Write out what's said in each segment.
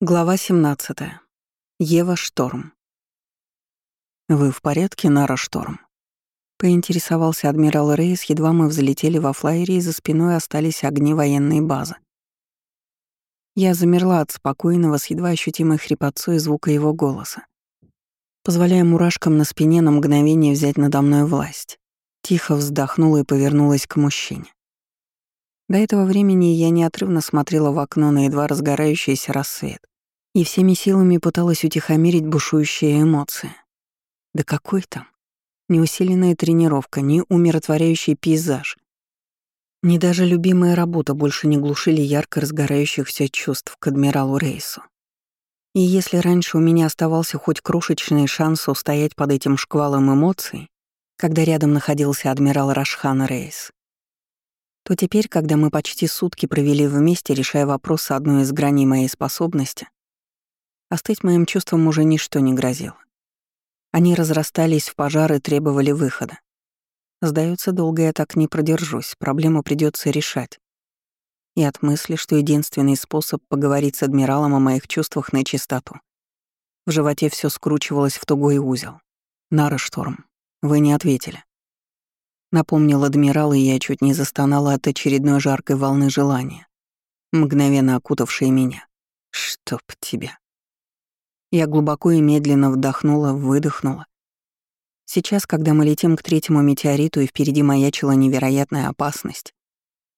Глава 17. Ева Шторм. «Вы в порядке, Нара Шторм?» Поинтересовался адмирал Рейс, едва мы взлетели во флайере, и за спиной остались огни военной базы. Я замерла от спокойного, с едва ощутимой хрипотцой звука его голоса, позволяя мурашкам на спине на мгновение взять надо мной власть. Тихо вздохнула и повернулась к мужчине. До этого времени я неотрывно смотрела в окно на едва разгорающийся рассвет и всеми силами пыталась утихомирить бушующие эмоции. Да какой там? Ни усиленная тренировка, ни умиротворяющий пейзаж, ни даже любимая работа больше не глушили ярко разгорающихся чувств к адмиралу Рейсу. И если раньше у меня оставался хоть крошечный шанс устоять под этим шквалом эмоций, когда рядом находился адмирал Рашхан Рейс, то теперь, когда мы почти сутки провели вместе, решая вопрос одной из граней моей способности, остыть моим чувствам уже ничто не грозило. Они разрастались в пожар и требовали выхода. Сдается, долго я так не продержусь, проблему придется решать. И от мысли, что единственный способ поговорить с адмиралом о моих чувствах на чистоту. В животе все скручивалось в тугой узел. Нара Шторм, вы не ответили. Напомнил адмирал, и я чуть не застонала от очередной жаркой волны желания, мгновенно окутавшей меня. Чтоб тебя. Я глубоко и медленно вдохнула, выдохнула. Сейчас, когда мы летим к третьему метеориту и впереди маячила невероятная опасность,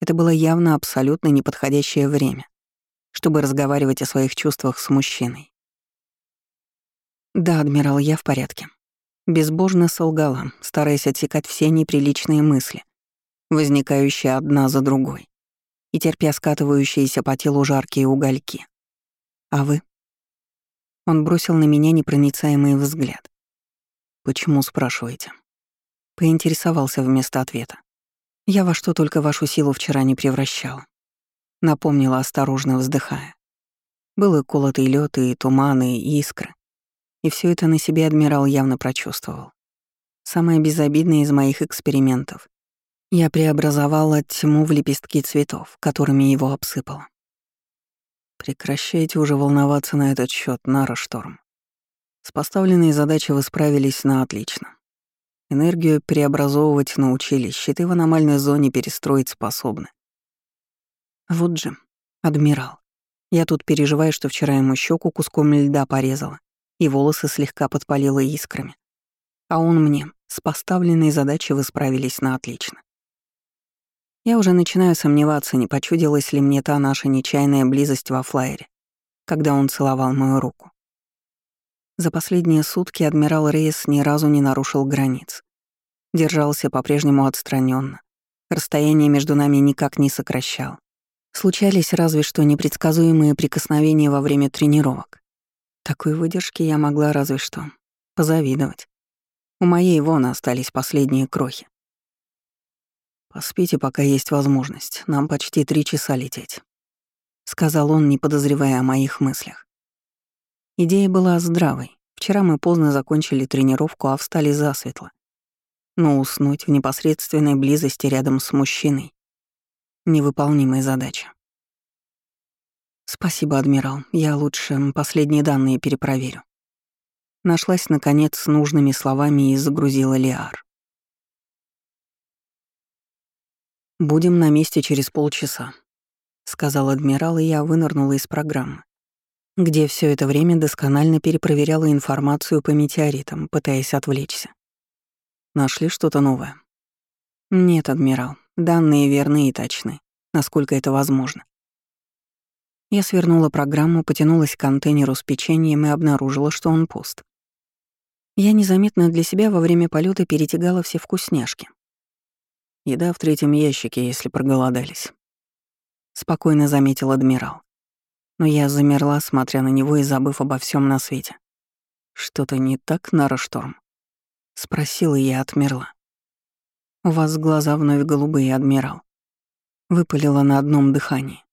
это было явно абсолютно неподходящее время, чтобы разговаривать о своих чувствах с мужчиной. Да, адмирал, я в порядке. Безбожно солгала, стараясь отсекать все неприличные мысли, возникающие одна за другой, и терпя скатывающиеся по телу жаркие угольки. А вы? Он бросил на меня непроницаемый взгляд. «Почему спрашиваете?» Поинтересовался вместо ответа. «Я во что только вашу силу вчера не превращала», — напомнила, осторожно вздыхая. Был и колотый лед, и туманы, и искры. И все это на себе адмирал явно прочувствовал. Самое безобидное из моих экспериментов. Я преобразовала тьму в лепестки цветов, которыми его обсыпала. Прекращайте уже волноваться на этот счет, Нара Шторм. С поставленной задачей вы справились на отлично. Энергию преобразовывать научились, щиты в аномальной зоне перестроить способны. Вот же, адмирал. Я тут переживаю, что вчера ему щеку куском льда порезала и волосы слегка подпалила искрами. А он мне, с поставленной задачей вы справились на отлично. Я уже начинаю сомневаться, не почудилась ли мне та наша нечаянная близость во флайере, когда он целовал мою руку. За последние сутки адмирал Рейс ни разу не нарушил границ. Держался по-прежнему отстраненно. Расстояние между нами никак не сокращал. Случались разве что непредсказуемые прикосновения во время тренировок. Такой выдержки я могла разве что позавидовать. У моей вон остались последние крохи. «Поспите, пока есть возможность. Нам почти три часа лететь», — сказал он, не подозревая о моих мыслях. Идея была здравой. Вчера мы поздно закончили тренировку, а встали засветло. Но уснуть в непосредственной близости рядом с мужчиной — невыполнимая задача. «Спасибо, адмирал. Я лучше последние данные перепроверю». Нашлась, наконец, с нужными словами и загрузила Лиар. «Будем на месте через полчаса», — сказал адмирал, и я вынырнула из программы, где все это время досконально перепроверяла информацию по метеоритам, пытаясь отвлечься. Нашли что-то новое? Нет, адмирал, данные верны и точны, насколько это возможно. Я свернула программу, потянулась к контейнеру с печеньем и обнаружила, что он пуст. Я незаметно для себя во время полета перетягала все вкусняшки. Еда в третьем ящике, если проголодались. Спокойно заметил адмирал. Но я замерла, смотря на него и забыв обо всем на свете. «Что-то не так, Нара Шторм?» Спросила я, отмерла. «У вас глаза вновь голубые, адмирал». Выпалила на одном дыхании.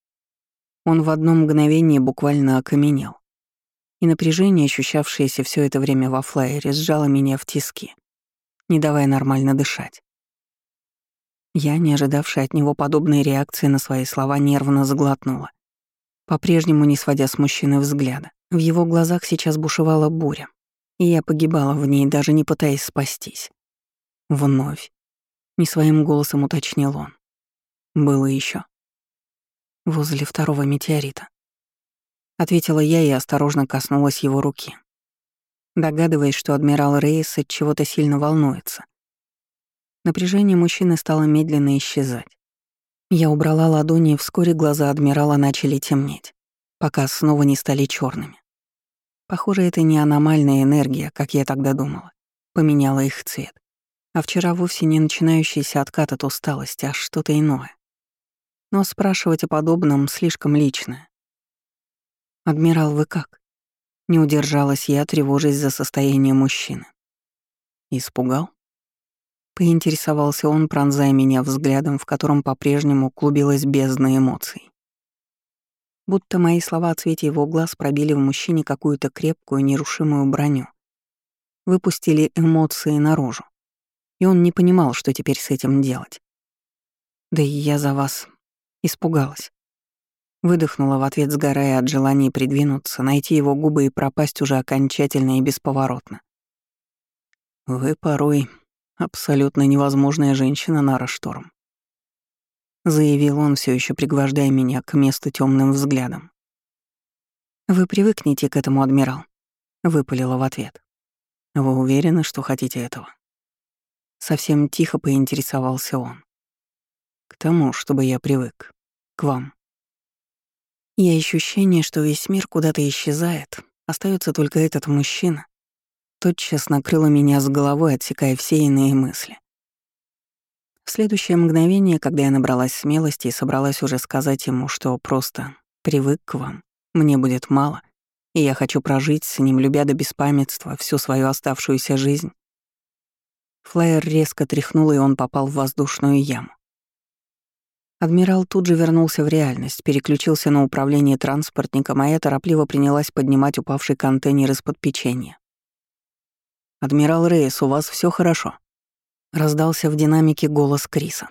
Он в одно мгновение буквально окаменел. И напряжение, ощущавшееся все это время во флайере, сжало меня в тиски, не давая нормально дышать. Я, не ожидавшая от него подобной реакции на свои слова, нервно сглотнула. по-прежнему не сводя с мужчины взгляда. В его глазах сейчас бушевала буря, и я погибала в ней, даже не пытаясь спастись. Вновь. Не своим голосом уточнил он. Было еще. Возле второго метеорита. Ответила я и осторожно коснулась его руки. Догадываясь, что адмирал Рейс от чего-то сильно волнуется. Напряжение мужчины стало медленно исчезать. Я убрала ладони, и вскоре глаза адмирала начали темнеть, пока снова не стали черными. Похоже, это не аномальная энергия, как я тогда думала, поменяла их цвет. А вчера вовсе не начинающийся откат от усталости, а что-то иное. Но спрашивать о подобном слишком личное. «Адмирал, вы как?» Не удержалась я, тревожась за состояние мужчины. Испугал? Поинтересовался он, пронзая меня взглядом, в котором по-прежнему клубилась бездна эмоций. Будто мои слова о цвете его глаз пробили в мужчине какую-то крепкую, нерушимую броню. Выпустили эмоции наружу. И он не понимал, что теперь с этим делать. Да и я за вас испугалась. Выдохнула в ответ, сгорая от желания придвинуться, найти его губы и пропасть уже окончательно и бесповоротно. «Вы порой Абсолютно невозможная женщина, Нара Шторм. Заявил он, все еще пригвождая меня к месту темным взглядом. «Вы привыкнете к этому, адмирал», — выпалила в ответ. «Вы уверены, что хотите этого?» Совсем тихо поинтересовался он. «К тому, чтобы я привык. К вам». И ощущение, что весь мир куда-то исчезает, остается только этот мужчина, тотчас накрыло меня с головой, отсекая все иные мысли. В следующее мгновение, когда я набралась смелости и собралась уже сказать ему, что просто привык к вам, мне будет мало, и я хочу прожить с ним, любя до беспамятства, всю свою оставшуюся жизнь, флайер резко тряхнул, и он попал в воздушную яму. Адмирал тут же вернулся в реальность, переключился на управление транспортником, а я торопливо принялась поднимать упавший контейнер из-под печенья. «Адмирал Рейс, у вас все хорошо?» Раздался в динамике голос Криса.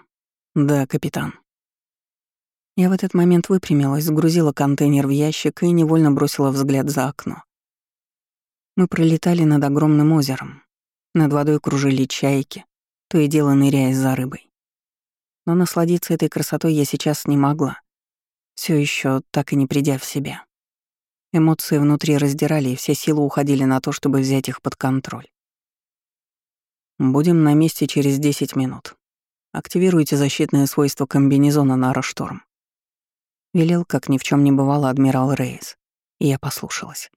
«Да, капитан». Я в этот момент выпрямилась, сгрузила контейнер в ящик и невольно бросила взгляд за окно. Мы пролетали над огромным озером. Над водой кружили чайки, то и дело ныряя за рыбой. Но насладиться этой красотой я сейчас не могла, все еще так и не придя в себя. Эмоции внутри раздирали, и все силы уходили на то, чтобы взять их под контроль. Будем на месте через 10 минут. Активируйте защитное свойство комбинезона на Арашторм. Велел, как ни в чем не бывало, адмирал Рейс. И я послушалась.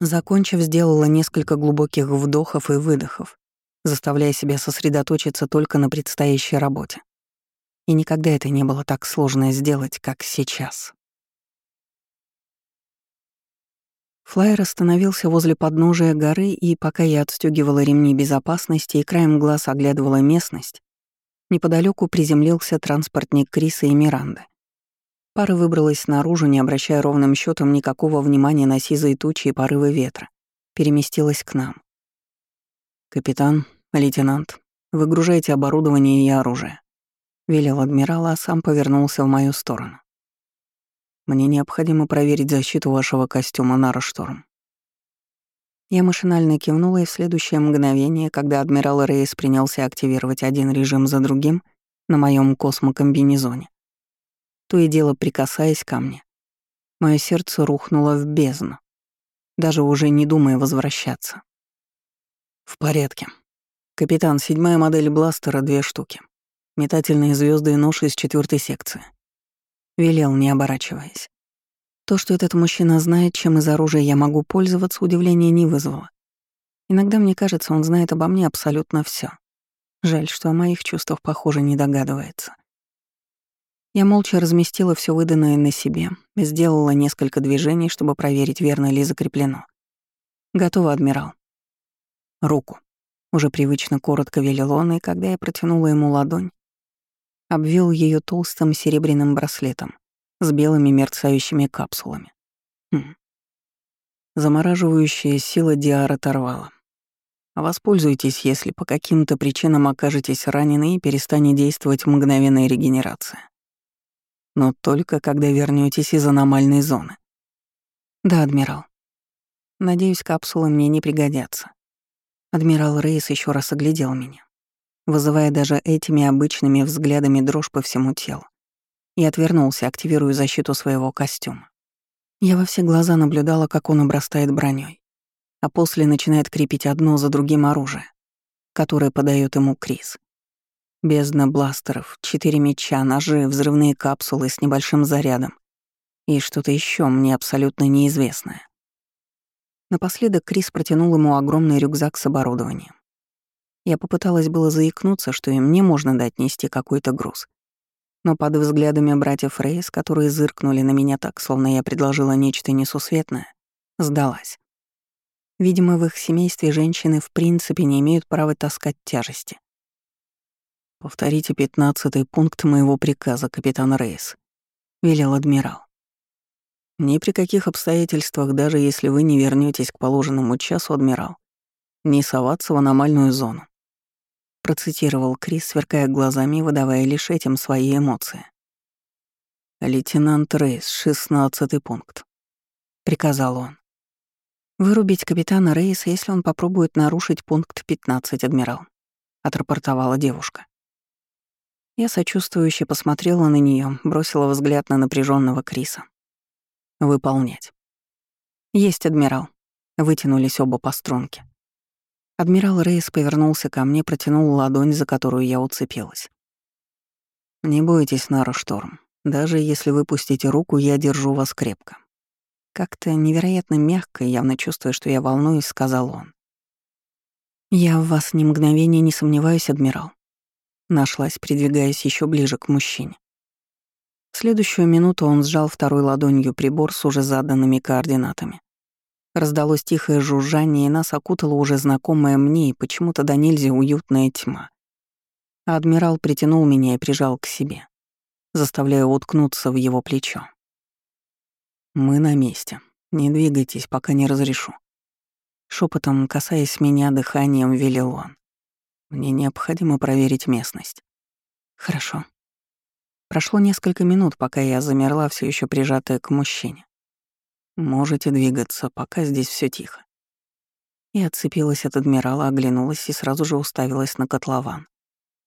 Закончив, сделала несколько глубоких вдохов и выдохов, заставляя себя сосредоточиться только на предстоящей работе. И никогда это не было так сложно сделать, как сейчас. Флайер остановился возле подножия горы, и пока я отстегивала ремни безопасности и краем глаз оглядывала местность, неподалеку приземлился транспортник Криса и Миранды. Пара выбралась наружу, не обращая ровным счетом никакого внимания на сизые тучи и порывы ветра. Переместилась к нам. «Капитан, лейтенант, выгружайте оборудование и оружие», — велел адмирал, а сам повернулся в мою сторону. Мне необходимо проверить защиту вашего костюма Нара Шторм. Я машинально кивнула, и в следующее мгновение, когда адмирал Рейс принялся активировать один режим за другим на моем космокомбинезоне, то и дело прикасаясь ко мне, мое сердце рухнуло в бездну, даже уже не думая возвращаться. В порядке. Капитан, седьмая модель бластера — две штуки. Метательные звезды и нож из четвертой секции. Велел, не оборачиваясь. То, что этот мужчина знает, чем из оружия я могу пользоваться, удивления не вызвало. Иногда мне кажется, он знает обо мне абсолютно все. Жаль, что о моих чувствах, похоже, не догадывается. Я молча разместила все выданное на себе, сделала несколько движений, чтобы проверить, верно ли закреплено. Готово, адмирал. Руку. Уже привычно коротко велел он, и когда я протянула ему ладонь, обвел ее толстым серебряным браслетом с белыми мерцающими капсулами. Хм. Замораживающая сила Диара оторвала. Воспользуйтесь, если по каким-то причинам окажетесь ранены и перестанет действовать мгновенная регенерация. но только когда вернетесь из аномальной зоны. Да, адмирал. Надеюсь, капсулы мне не пригодятся. Адмирал Рейс еще раз оглядел меня, вызывая даже этими обычными взглядами дрожь по всему телу, и отвернулся, активируя защиту своего костюма. Я во все глаза наблюдала, как он обрастает броней, а после начинает крепить одно за другим оружие, которое подает ему Крис. Бездна бластеров, четыре меча, ножи, взрывные капсулы с небольшим зарядом и что-то еще мне абсолютно неизвестное. Напоследок Крис протянул ему огромный рюкзак с оборудованием. Я попыталась было заикнуться, что и мне можно дать нести какой-то груз. Но под взглядами братьев Рейс, которые зыркнули на меня так, словно я предложила нечто несусветное, сдалась. Видимо, в их семействе женщины в принципе не имеют права таскать тяжести. «Повторите пятнадцатый пункт моего приказа, капитан Рейс», — велел адмирал. «Ни при каких обстоятельствах, даже если вы не вернетесь к положенному часу, адмирал, не соваться в аномальную зону», — процитировал Крис, сверкая глазами и выдавая лишь этим свои эмоции. «Лейтенант Рейс, шестнадцатый пункт», — приказал он. «Вырубить капитана Рейса, если он попробует нарушить пункт 15, адмирал», — отрапортовала девушка. Я сочувствующе посмотрела на нее, бросила взгляд на напряженного Криса. «Выполнять». «Есть, адмирал». Вытянулись оба по струнке. Адмирал Рейс повернулся ко мне, протянул ладонь, за которую я уцепилась. «Не бойтесь, Нара Шторм. Даже если вы пустите руку, я держу вас крепко». Как-то невероятно мягко, явно чувствуя, что я волнуюсь, сказал он. «Я в вас ни мгновения не сомневаюсь, адмирал. Нашлась, придвигаясь еще ближе к мужчине. В следующую минуту он сжал второй ладонью прибор с уже заданными координатами. Раздалось тихое жужжание, и нас окутала уже знакомая мне и почему-то до нельзя уютная тьма. Адмирал притянул меня и прижал к себе, заставляя уткнуться в его плечо. «Мы на месте. Не двигайтесь, пока не разрешу». Шепотом, касаясь меня, дыханием велел он. Мне необходимо проверить местность. Хорошо. Прошло несколько минут, пока я замерла, все еще прижатая к мужчине. Можете двигаться, пока здесь все тихо. И отцепилась от адмирала, оглянулась и сразу же уставилась на котлован,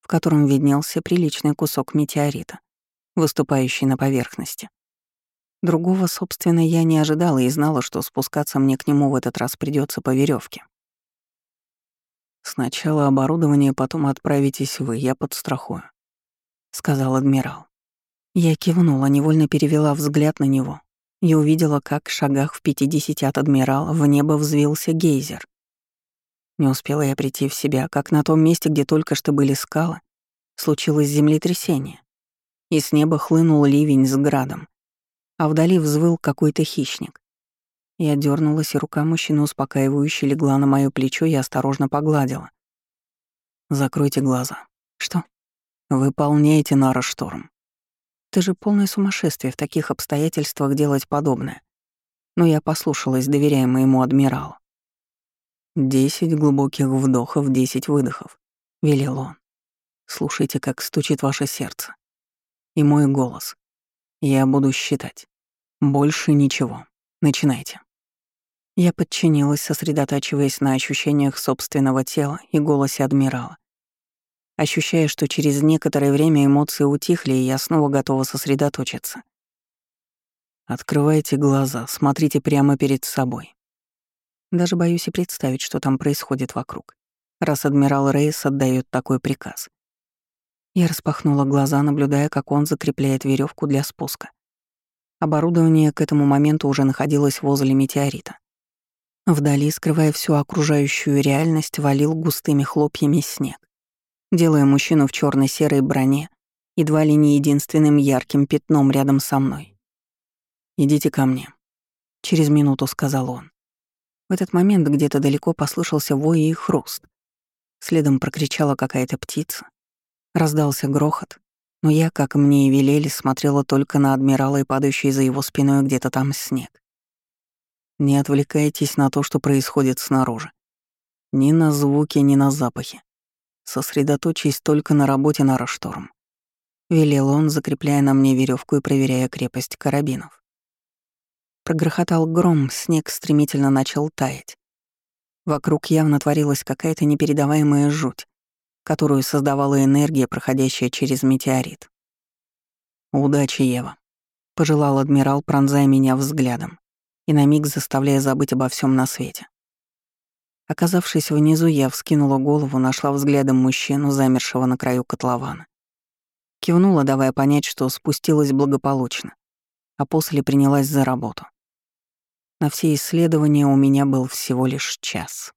в котором виднелся приличный кусок метеорита, выступающий на поверхности. Другого, собственно, я не ожидала и знала, что спускаться мне к нему в этот раз придется по веревке. «Сначала оборудование, потом отправитесь вы, я подстрахую», — сказал адмирал. Я кивнула, невольно перевела взгляд на него и увидела, как в шагах в пятидесяти от адмирала в небо взвился гейзер. Не успела я прийти в себя, как на том месте, где только что были скалы, случилось землетрясение, и с неба хлынул ливень с градом, а вдали взвыл какой-то хищник. Я дернулась, и рука мужчины успокаивающе легла на моё плечо и осторожно погладила. «Закройте глаза». «Что?» «Выполняйте Нара Шторм». «Ты же полное сумасшествие в таких обстоятельствах делать подобное». Но я послушалась, доверяя моему адмиралу. «Десять глубоких вдохов, десять выдохов», — велел он. «Слушайте, как стучит ваше сердце. И мой голос. Я буду считать. Больше ничего. Начинайте». Я подчинилась, сосредотачиваясь на ощущениях собственного тела и голосе адмирала. Ощущая, что через некоторое время эмоции утихли, и я снова готова сосредоточиться. Открывайте глаза, смотрите прямо перед собой. Даже боюсь и представить, что там происходит вокруг, раз адмирал Рейс отдает такой приказ. Я распахнула глаза, наблюдая, как он закрепляет веревку для спуска. Оборудование к этому моменту уже находилось возле метеорита. Вдали, скрывая всю окружающую реальность, валил густыми хлопьями снег, делая мужчину в черно серой броне едва ли не единственным ярким пятном рядом со мной. «Идите ко мне», — через минуту сказал он. В этот момент где-то далеко послышался вой и хруст. Следом прокричала какая-то птица. Раздался грохот, но я, как мне и велели, смотрела только на адмирала и падающий за его спиной где-то там снег. Не отвлекайтесь на то, что происходит снаружи. Ни на звуки, ни на запахи. Сосредоточьтесь только на работе на Рашторм. — велел он, закрепляя на мне веревку и проверяя крепость карабинов. Прогрохотал гром, снег стремительно начал таять. Вокруг явно творилась какая-то непередаваемая жуть, которую создавала энергия, проходящая через метеорит. «Удачи, Ева», — пожелал адмирал, пронзая меня взглядом и на миг заставляя забыть обо всем на свете. Оказавшись внизу, я вскинула голову, нашла взглядом мужчину, замершего на краю котлована. Кивнула, давая понять, что спустилась благополучно, а после принялась за работу. На все исследования у меня был всего лишь час.